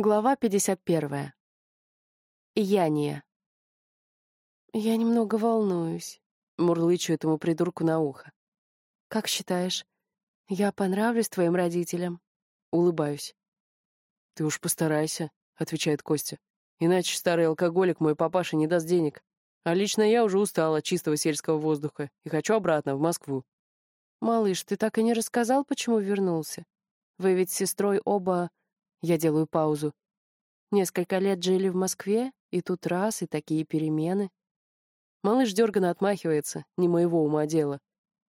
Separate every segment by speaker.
Speaker 1: Глава 51. Яния. «Я немного волнуюсь», — мурлычу этому придурку на ухо. «Как считаешь, я понравлюсь твоим родителям?» Улыбаюсь.
Speaker 2: «Ты уж постарайся», — отвечает Костя. «Иначе старый алкоголик мой папаша не даст денег. А лично я уже устал от чистого сельского воздуха и хочу обратно, в Москву».
Speaker 1: «Малыш, ты так и не рассказал, почему вернулся? Вы ведь с сестрой оба я делаю паузу. Несколько лет жили в Москве, и тут раз, и такие перемены.
Speaker 2: Малыш дерганно отмахивается, не моего ума дело.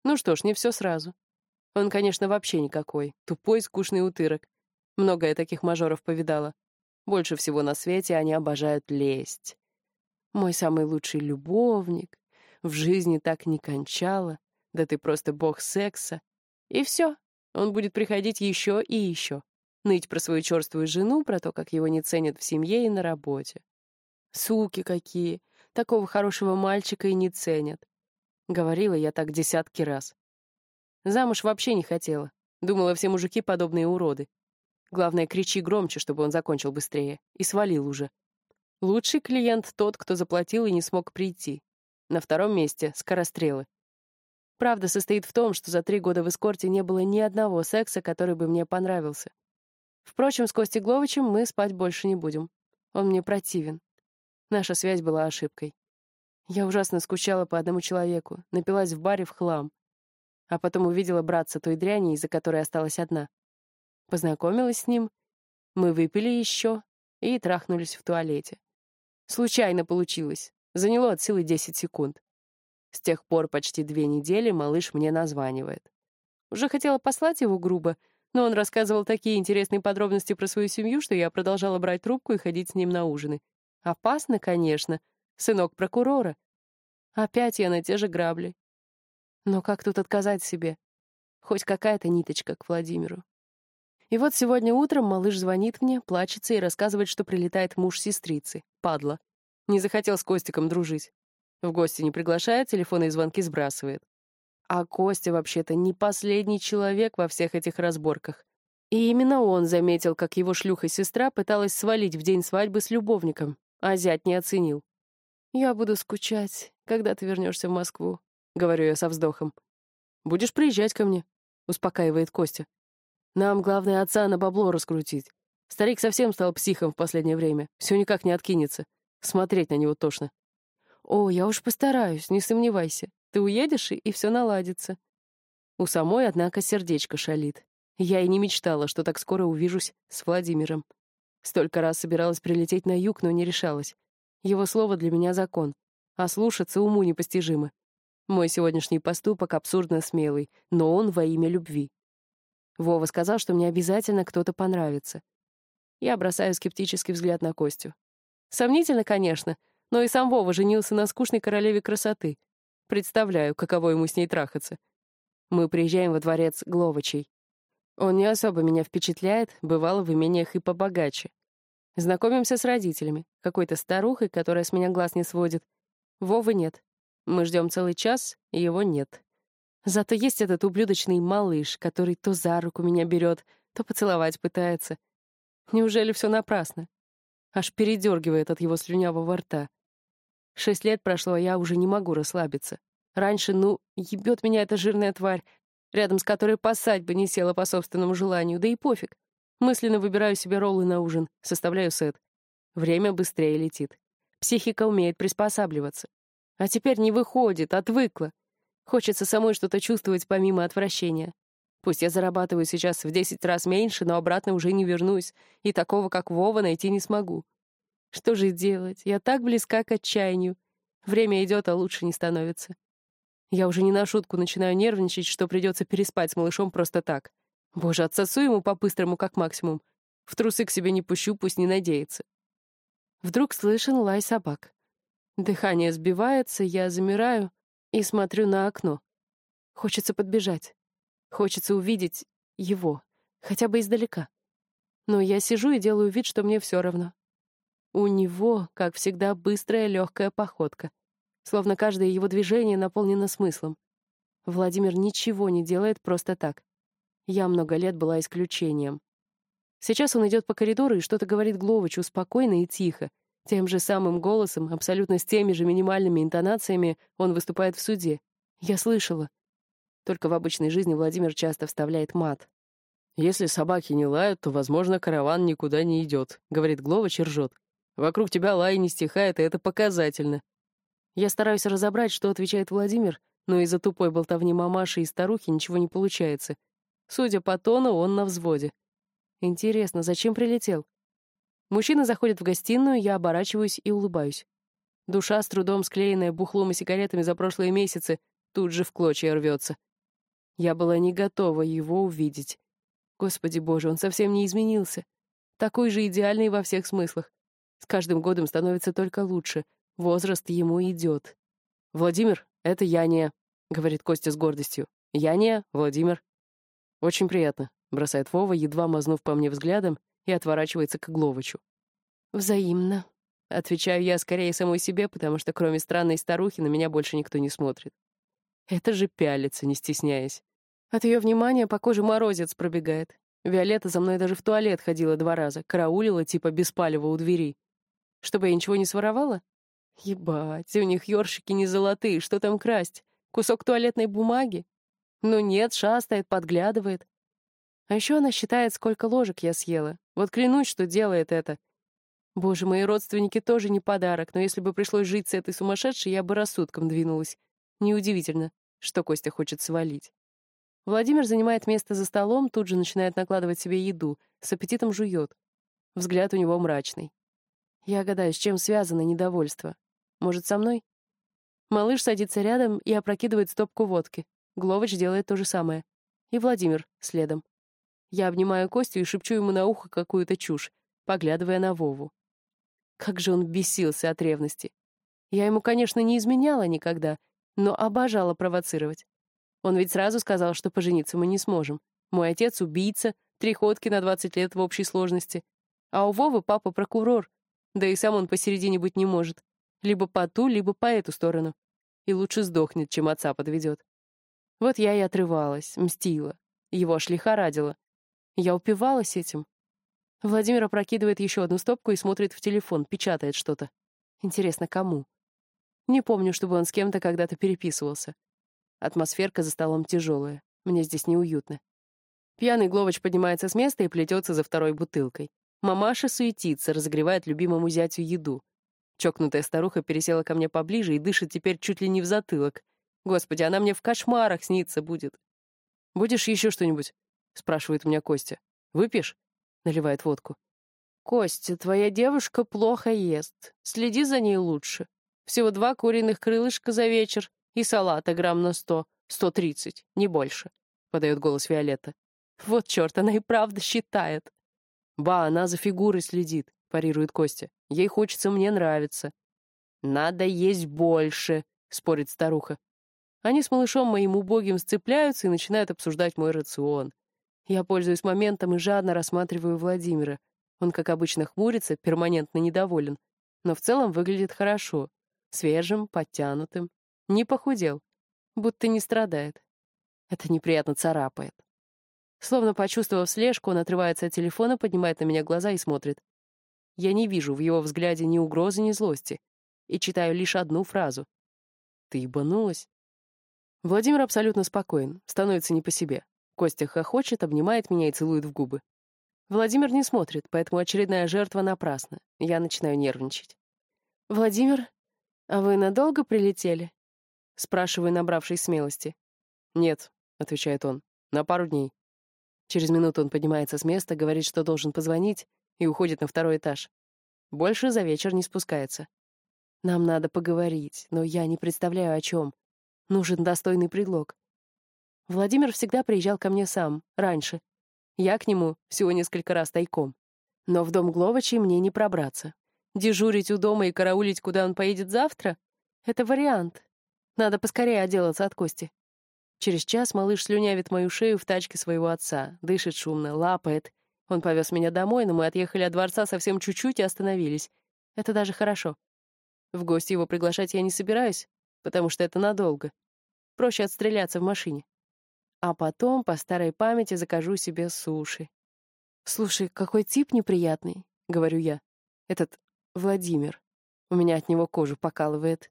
Speaker 2: Ну что ж, не все сразу. Он, конечно, вообще никакой. Тупой, скучный утырок. Много я таких мажоров повидала. Больше всего на свете они обожают лесть. Мой самый лучший любовник. В жизни так не кончала. Да ты просто бог секса. И все. Он будет приходить еще и еще ныть про свою черствую жену, про то, как его не ценят в семье и на работе. Суки какие! Такого хорошего мальчика и не ценят. Говорила я так десятки раз. Замуж вообще не хотела. Думала, все мужики подобные уроды. Главное, кричи громче, чтобы он закончил быстрее. И свалил уже. Лучший клиент тот, кто заплатил и не смог прийти. На втором месте — скорострелы. Правда состоит в том, что за три года в эскорте не было ни одного секса, который бы мне понравился. Впрочем, с Костей Гловичем мы спать больше не будем. Он мне противен. Наша связь была ошибкой. Я ужасно скучала по одному человеку, напилась в баре в хлам. А потом увидела братца той дряни, из-за которой осталась одна. Познакомилась с ним, мы выпили еще и трахнулись в туалете. Случайно получилось. Заняло от силы 10 секунд. С тех пор почти две недели малыш мне названивает. Уже хотела послать его грубо, но он рассказывал такие интересные подробности про свою семью, что я продолжала брать трубку и ходить с ним на ужины. Опасно, конечно. Сынок прокурора. Опять я на те же грабли. Но как тут отказать себе? Хоть какая-то ниточка к Владимиру. И вот сегодня утром малыш звонит мне, плачется и рассказывает, что прилетает муж сестрицы. Падла. Не захотел с Костиком дружить. В гости не приглашает, телефонные звонки сбрасывает. А Костя вообще-то не последний человек во всех этих разборках. И именно он заметил, как его шлюха-сестра пыталась свалить в день свадьбы с любовником, а зять не оценил. «Я буду скучать, когда ты вернешься в Москву», — говорю я со вздохом. «Будешь приезжать ко мне», — успокаивает Костя. «Нам главное отца на бабло раскрутить. Старик совсем стал психом в последнее время, все никак не откинется. Смотреть на него тошно». «О, я уж постараюсь, не сомневайся. Ты уедешь, и все наладится. У самой, однако, сердечко шалит. Я и не мечтала, что так скоро увижусь с Владимиром. Столько раз собиралась прилететь на юг, но не решалась. Его слово для меня закон, а слушаться уму непостижимо. Мой сегодняшний поступок абсурдно смелый, но он во имя любви. Вова сказал, что мне обязательно кто-то понравится. Я бросаю скептический взгляд на Костю. Сомнительно, конечно, но и сам Вова женился на скучной королеве красоты. Представляю, каково ему с ней трахаться. Мы приезжаем во дворец Гловачей. Он не особо меня впечатляет, бывало в имениях и побогаче. Знакомимся с родителями, какой-то старухой, которая с меня глаз не сводит. Вовы нет. Мы ждем целый час, и его нет. Зато есть этот ублюдочный малыш, который то за руку меня берет, то поцеловать пытается. Неужели все напрасно? Аж передергивает от его слюнявого рта. Шесть лет прошло, а я уже не могу расслабиться. Раньше, ну, ебет меня эта жирная тварь, рядом с которой посадь бы не села по собственному желанию, да и пофиг. Мысленно выбираю себе роллы на ужин, составляю сет. Время быстрее летит. Психика умеет приспосабливаться. А теперь не выходит, отвыкла. Хочется самой что-то чувствовать помимо отвращения. Пусть я зарабатываю сейчас в десять раз меньше, но обратно уже не вернусь, и такого, как Вова, найти не смогу. Что же делать? Я так близка к отчаянию. Время идет, а лучше не становится. Я уже не на шутку начинаю нервничать, что придется переспать с малышом просто так. Боже, отсосу ему по-быстрому, как максимум. В трусы к себе не пущу, пусть не надеется. Вдруг слышен лай собак. Дыхание сбивается, я замираю и смотрю на окно. Хочется подбежать. Хочется увидеть его, хотя бы издалека. Но я сижу и делаю вид, что мне все равно. У него, как всегда, быстрая легкая походка. Словно каждое его движение наполнено смыслом. Владимир ничего не делает просто так. Я много лет была исключением.
Speaker 1: Сейчас он идет по коридору и что-то говорит Гловачу спокойно и тихо. Тем же самым голосом, абсолютно с теми же минимальными интонациями он выступает в суде. Я слышала. Только в обычной жизни Владимир часто вставляет мат.
Speaker 2: «Если собаки не лают, то, возможно, караван никуда не идет», — говорит Гловач и ржет. «Вокруг тебя лай не стихает, и это показательно».
Speaker 1: Я стараюсь разобрать, что отвечает Владимир, но из-за тупой болтовни мамаши и старухи ничего не получается. Судя по тону, он на взводе. Интересно, зачем прилетел? Мужчина заходит в гостиную, я оборачиваюсь и улыбаюсь. Душа, с трудом склеенная бухлом и сигаретами за прошлые месяцы, тут же в клочья рвется. Я была не готова его увидеть. Господи боже, он совсем не изменился. Такой же идеальный во всех смыслах. С каждым годом становится только лучше. Возраст ему идет.
Speaker 2: «Владимир, это Яния», — говорит Костя с гордостью. «Яния, Владимир». «Очень приятно», — бросает Вова, едва мазнув по мне взглядом, и отворачивается к Гловачу.
Speaker 1: «Взаимно», — отвечаю я скорее самой себе, потому что кроме странной старухи на меня больше никто не смотрит. Это же пялится, не стесняясь. От ее внимания по коже морозец пробегает. Виолетта за мной даже в туалет ходила два раза, караулила типа беспалево у двери. Чтобы я ничего не своровала? Ебать, у них ёршики не золотые, что там красть? Кусок туалетной бумаги? Ну нет, шастает, подглядывает. А еще она считает, сколько ложек я съела. Вот клянусь, что делает это. Боже, мои родственники тоже не подарок, но если бы пришлось жить с этой сумасшедшей, я бы рассудком двинулась. Неудивительно, что Костя хочет свалить. Владимир занимает место за столом, тут же начинает накладывать себе еду, с аппетитом жует. Взгляд у него мрачный. Я гадаю, с чем связано недовольство. Может, со мной? Малыш садится рядом и опрокидывает стопку водки. Гловач делает то же самое. И Владимир следом. Я обнимаю Костю и шепчу ему на ухо какую-то чушь, поглядывая на Вову. Как же он бесился от ревности. Я ему, конечно, не изменяла никогда, но обожала провоцировать. Он ведь сразу сказал, что пожениться мы не сможем. Мой отец — убийца, три ходки на 20 лет в общей сложности. А у Вовы папа прокурор, да и сам он посередине быть не может. Либо по ту, либо по эту сторону. И лучше сдохнет, чем отца подведет. Вот я и отрывалась, мстила. Его аж лихорадила. Я упивалась этим. Владимир опрокидывает еще одну стопку и смотрит в телефон, печатает что-то. Интересно, кому? Не помню, чтобы он с кем-то когда-то переписывался. Атмосферка за столом тяжелая. Мне здесь неуютно. Пьяный Гловач поднимается с места и плетется за второй бутылкой. Мамаша суетится, разогревает любимому зятю еду. Чокнутая старуха пересела ко мне поближе и дышит теперь чуть ли не в затылок. Господи, она мне в кошмарах снится будет. «Будешь еще что-нибудь?» — спрашивает у меня Костя. «Выпьешь?» — наливает водку. «Костя, твоя девушка плохо ест. Следи за ней лучше. Всего два куриных крылышка за вечер и салата грамм на сто, сто тридцать, не больше», — подает голос Виолетта. «Вот черт, она и правда считает». «Ба, она за фигурой следит», — парирует Костя. Ей хочется мне нравиться. «Надо есть больше», — спорит старуха. Они с малышом моим убогим сцепляются и начинают обсуждать мой рацион. Я пользуюсь моментом и жадно рассматриваю Владимира. Он, как обычно, хмурится, перманентно недоволен, но в целом выглядит хорошо. Свежим, подтянутым. Не похудел. Будто не страдает. Это неприятно царапает. Словно почувствовав слежку, он отрывается от телефона, поднимает на меня глаза и смотрит. Я не вижу в его взгляде ни угрозы, ни злости. И читаю лишь одну фразу. «Ты ебанулась?» Владимир абсолютно спокоен, становится не по себе. Костя хохочет, обнимает меня и целует в губы. Владимир не смотрит, поэтому очередная жертва напрасна. Я начинаю нервничать. «Владимир, а вы надолго прилетели?» Спрашиваю, набравшись смелости. «Нет», — отвечает он, — «на пару дней». Через минуту он поднимается с места, говорит, что должен позвонить, и уходит на второй этаж. Больше за вечер не спускается. Нам надо поговорить, но я не представляю, о чем. Нужен достойный предлог. Владимир всегда приезжал ко мне сам, раньше. Я к нему всего несколько раз тайком. Но в дом Гловачей мне не пробраться. Дежурить у дома и караулить, куда он поедет завтра — это вариант. Надо поскорее отделаться от Кости. Через час малыш слюнявит мою шею в тачке своего отца, дышит шумно, лапает, он повез меня домой, но мы отъехали от дворца совсем чуть-чуть и остановились. Это даже хорошо. В гости его приглашать я не собираюсь, потому что это надолго. Проще отстреляться в машине. А потом, по старой памяти, закажу себе суши. «Слушай, какой тип неприятный», — говорю я. «Этот Владимир. У меня от него кожу покалывает».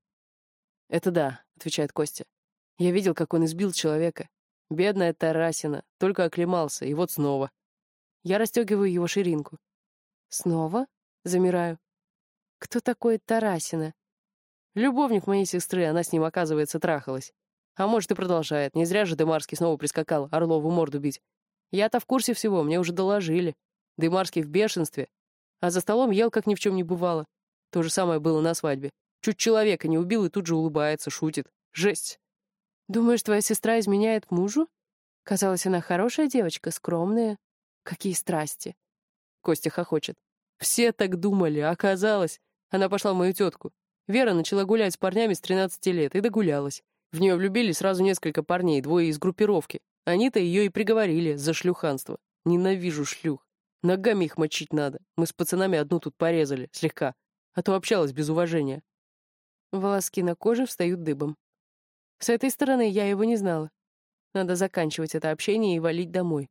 Speaker 2: «Это да», — отвечает Костя. «Я видел, как он избил человека. Бедная Тарасина. Только оклемался, и вот снова». Я расстегиваю его ширинку.
Speaker 1: «Снова?» — замираю. «Кто такой Тарасина?»
Speaker 2: «Любовник моей сестры, она с ним, оказывается, трахалась. А может, и продолжает. Не зря же Демарский снова прискакал Орлову морду бить. Я-то в курсе всего, мне уже доложили. Дымарский в бешенстве. А за столом ел, как ни в чем не бывало. То же самое было на свадьбе. Чуть человека не убил и тут же улыбается, шутит. Жесть.
Speaker 1: Думаешь, твоя сестра изменяет мужу? Казалось, она хорошая девочка, скромная. Какие страсти.
Speaker 2: Костя хохочет. Все так думали, а оказалось. Она пошла в мою тетку. Вера начала гулять с парнями с 13 лет и догулялась. В нее влюбились сразу несколько парней, двое из группировки. Они-то ее и приговорили за шлюханство. Ненавижу шлюх. Ногами их мочить надо. Мы с пацанами одну тут порезали, слегка. А то общалась без уважения.
Speaker 1: Волоски на коже встают дыбом. С этой стороны я его не знала. Надо заканчивать это общение и валить домой.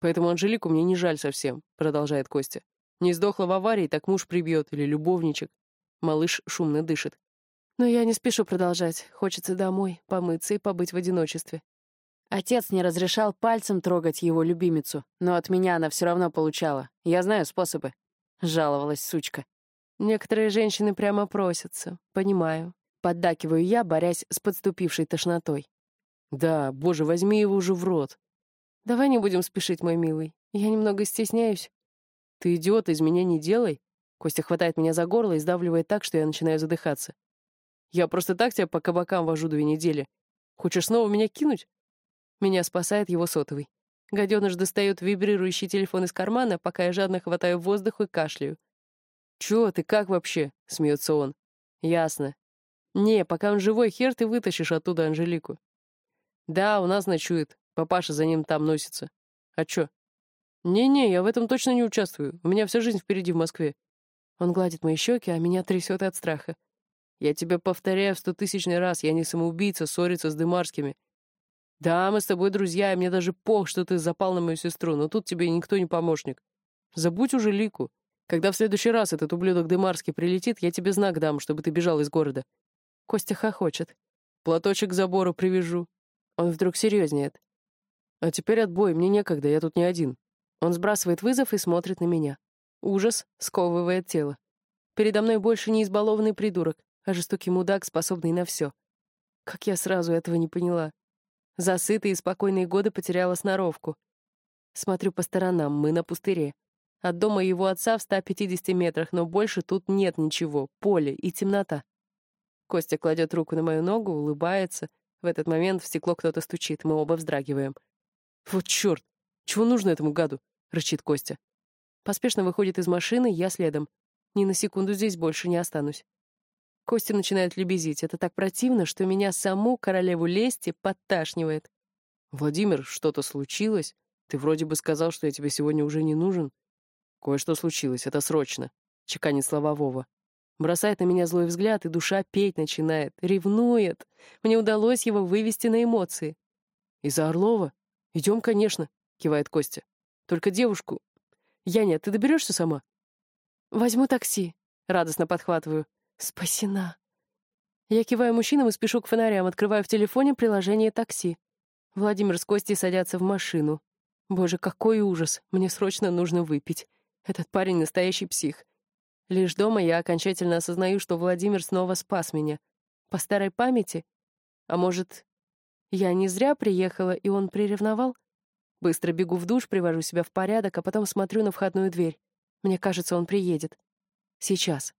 Speaker 2: Поэтому Анжелику мне не жаль совсем, продолжает Костя. Не сдохла в аварии, так муж прибьет или любовничек. Малыш шумно дышит.
Speaker 1: Но я не спешу продолжать. Хочется домой, помыться и побыть в одиночестве.
Speaker 3: Отец не разрешал пальцем трогать его любимицу, но от меня она все равно получала. Я знаю способы. Жаловалась сучка.
Speaker 1: Некоторые женщины прямо просятся. Понимаю. Поддакиваю я, борясь с подступившей тошнотой.
Speaker 2: Да, боже, возьми его уже в рот.
Speaker 1: Давай не будем спешить, мой милый. Я немного стесняюсь.
Speaker 2: Ты идиот, из меня не делай. Костя хватает меня за горло и сдавливает так, что я начинаю задыхаться. Я просто так тебя по кабакам вожу две недели. Хочешь снова меня кинуть?
Speaker 1: Меня спасает его сотовый. Гаденыш достает вибрирующий телефон из кармана, пока я жадно хватаю воздух и кашляю.
Speaker 2: «Чё ты, как вообще?» — смеется он.
Speaker 1: «Ясно.
Speaker 2: Не, пока он живой, хер ты вытащишь оттуда Анжелику». «Да, у нас ночует. Папаша за ним там носится. А чё?» «Не-не, я в этом точно не участвую. У меня вся жизнь впереди в Москве».
Speaker 1: Он гладит мои щеки, а меня трясет от страха.
Speaker 2: «Я тебе повторяю в стотысячный раз, я не самоубийца, ссориться с Дымарскими. Да, мы с тобой друзья, и мне даже пох, что ты запал на мою сестру, но тут тебе никто не помощник. Забудь уже Лику. Когда в следующий раз этот ублюдок Дымарский прилетит, я тебе знак дам, чтобы ты бежал из города.
Speaker 1: Костя хохочет.
Speaker 2: Платочек к забору привяжу.
Speaker 1: Он вдруг серьезнеет.
Speaker 2: А теперь отбой, мне некогда, я тут не один.
Speaker 1: Он сбрасывает вызов и смотрит на меня. Ужас сковывает тело. Передо мной больше не избалованный придурок, а жестокий мудак, способный на все. Как я сразу этого не поняла. За сытые и спокойные годы потеряла сноровку. Смотрю по сторонам, мы на пустыре. От дома его отца в 150 метрах, но больше тут нет ничего, поле и темнота. Костя кладет руку на мою ногу, улыбается. В этот момент в стекло кто-то стучит, мы оба вздрагиваем.
Speaker 2: «Вот черт! Чего нужно этому гаду?» — рычит Костя.
Speaker 1: Поспешно выходит из машины, я следом. Ни на секунду здесь больше не останусь. Костя начинает лебезить. Это так противно, что меня саму, королеву лести, подташнивает.
Speaker 2: «Владимир, что-то случилось? Ты вроде бы сказал, что я тебе сегодня уже не нужен». «Кое-что случилось, это срочно», — чеканит слова Вова.
Speaker 1: Бросает на меня злой взгляд, и душа петь начинает. Ревнует. Мне удалось его вывести на эмоции.
Speaker 2: «Из-за Орлова? Идем, конечно», — кивает Костя. «Только девушку...» «Яня, ты доберешься сама?»
Speaker 1: «Возьму такси», — радостно подхватываю. Спасена. Я киваю мужчинам и спешу к фонарям, открываю в телефоне приложение такси. Владимир с Костей садятся в машину. Боже, какой ужас. Мне срочно нужно выпить. Этот парень настоящий псих. Лишь дома я окончательно осознаю, что Владимир снова спас меня. По старой памяти? А может, я не зря приехала, и он приревновал? Быстро бегу в душ, привожу себя в порядок, а потом смотрю на входную дверь. Мне кажется, он приедет. Сейчас.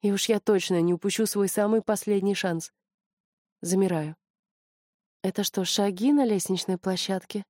Speaker 1: И уж я точно не упущу свой самый последний шанс. Замираю. Это что, шаги на лестничной площадке?